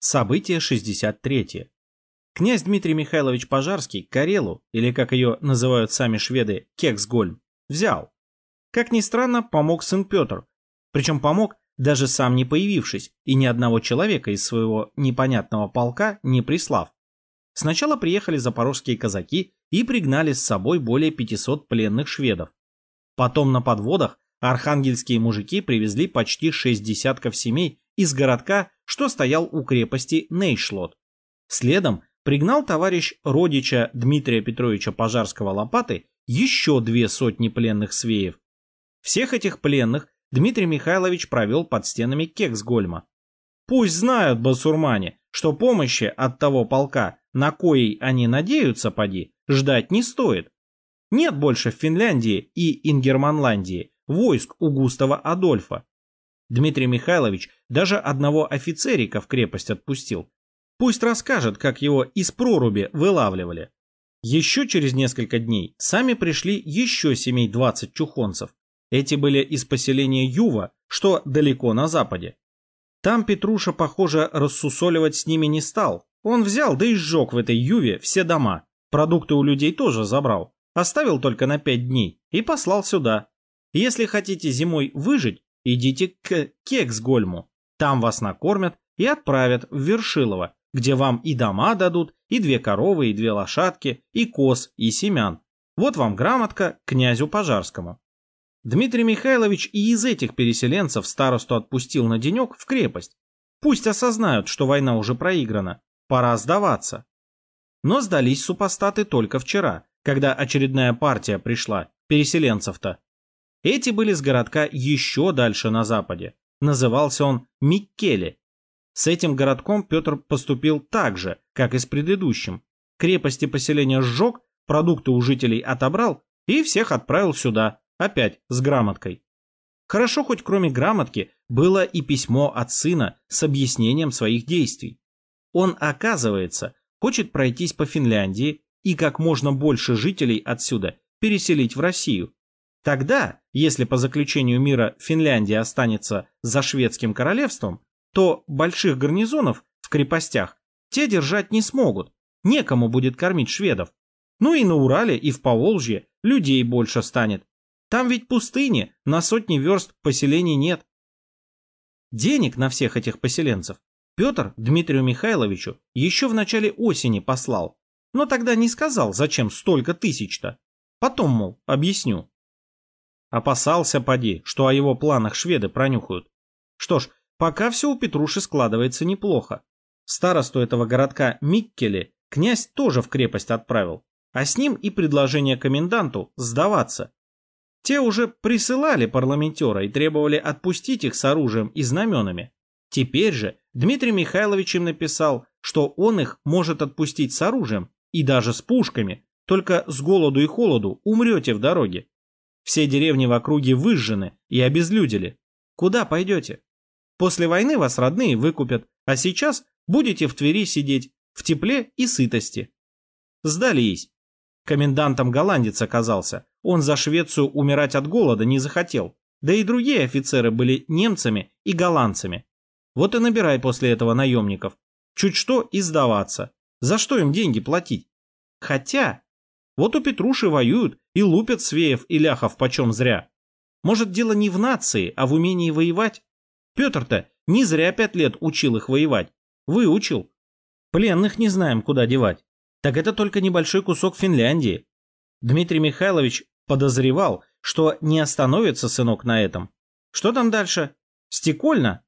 Событие 63. Князь Дмитрий Михайлович Пожарский Карелу, или как ее называют сами шведы, Кексгольм, взял. Как ни странно, помог сын Петр. Причем помог, даже сам не появившись, и ни одного человека из своего непонятного полка не прислав. Сначала приехали запорожские казаки и пригнали с собой более 500 пленных шведов. Потом на подводах архангельские мужики привезли почти шесть десятков семей из городка, что стоял у крепости Нейшлот. Следом пригнал товарищ родича Дмитрия Петровича Пожарского Лопаты еще две сотни пленных свеев. Всех этих пленных Дмитрий Михайлович провел под стенами Кексгольма. Пусть знают басурмане, что помощи от того полка, на коей они надеются, поди, ждать не стоит. Нет больше в Финляндии и Ингерманландии войск у Густава Адольфа. Дмитрий Михайлович даже одного офицерика в крепость отпустил. Пусть расскажет, как его из проруби вылавливали. Еще через несколько дней сами пришли еще семей 20 чухонцев. Эти были из поселения Юва, что далеко на западе. Там Петруша, похоже, рассусоливать с ними не стал. Он взял да и сжег в этой Юве все дома. Продукты у людей тоже забрал. Оставил только на пять дней и послал сюда. Если хотите зимой выжить, идите к Кексгольму. Там вас накормят и отправят в Вершилово, где вам и дома дадут, и две коровы, и две лошадки, и коз, и семян. Вот вам грамотка князю Пожарскому. Дмитрий Михайлович и из этих переселенцев старосту отпустил на денек в крепость. Пусть осознают, что война уже проиграна, пора сдаваться. Но сдались супостаты только вчера, когда очередная партия пришла, переселенцев-то. Эти были с городка еще дальше на западе. Назывался он Миккеле. С этим городком Петр поступил так же, как и с предыдущим. Крепости поселения сжег, продукты у жителей отобрал и всех отправил сюда, опять с грамоткой. Хорошо, хоть кроме грамотки было и письмо от сына с объяснением своих действий. Он, оказывается, хочет пройтись по Финляндии и как можно больше жителей отсюда переселить в Россию. Тогда, если по заключению мира Финляндия останется за шведским королевством, то больших гарнизонов в крепостях те держать не смогут, некому будет кормить шведов. Ну и на Урале и в Поволжье людей больше станет. Там ведь пустыни, на сотни верст поселений нет. Денег на всех этих поселенцев Петр Дмитрию Михайловичу еще в начале осени послал, но тогда не сказал, зачем столько тысяч-то. Потом, мол, объясню. Опасался, поди, что о его планах шведы пронюхают. Что ж, пока все у Петруши складывается неплохо. Старосту этого городка Миккеле князь тоже в крепость отправил, а с ним и предложение коменданту сдаваться. Те уже присылали парламентера и требовали отпустить их с оружием и знаменами. Теперь же Дмитрий Михайлович им написал, что он их может отпустить с оружием и даже с пушками, только с голоду и холоду умрете в дороге. Все деревни в округе выжжены и обезлюдили. Куда пойдете? После войны вас родные выкупят, а сейчас будете в Твери сидеть, в тепле и сытости. Сдались. Комендантом голландец оказался. Он за Швецию умирать от голода не захотел. Да и другие офицеры были немцами и голландцами. Вот и набирай после этого наемников. Чуть что и сдаваться. За что им деньги платить? Хотя, вот у Петруши воюют и лупят свеев и ляхов почем зря. Может, дело не в нации, а в умении воевать? Петр-то не зря пять лет учил их воевать. Выучил. Пленных не знаем, куда девать. Так это только небольшой кусок Финляндии. Дмитрий Михайлович подозревал, что не остановится сынок на этом. Что там дальше? Стекольно?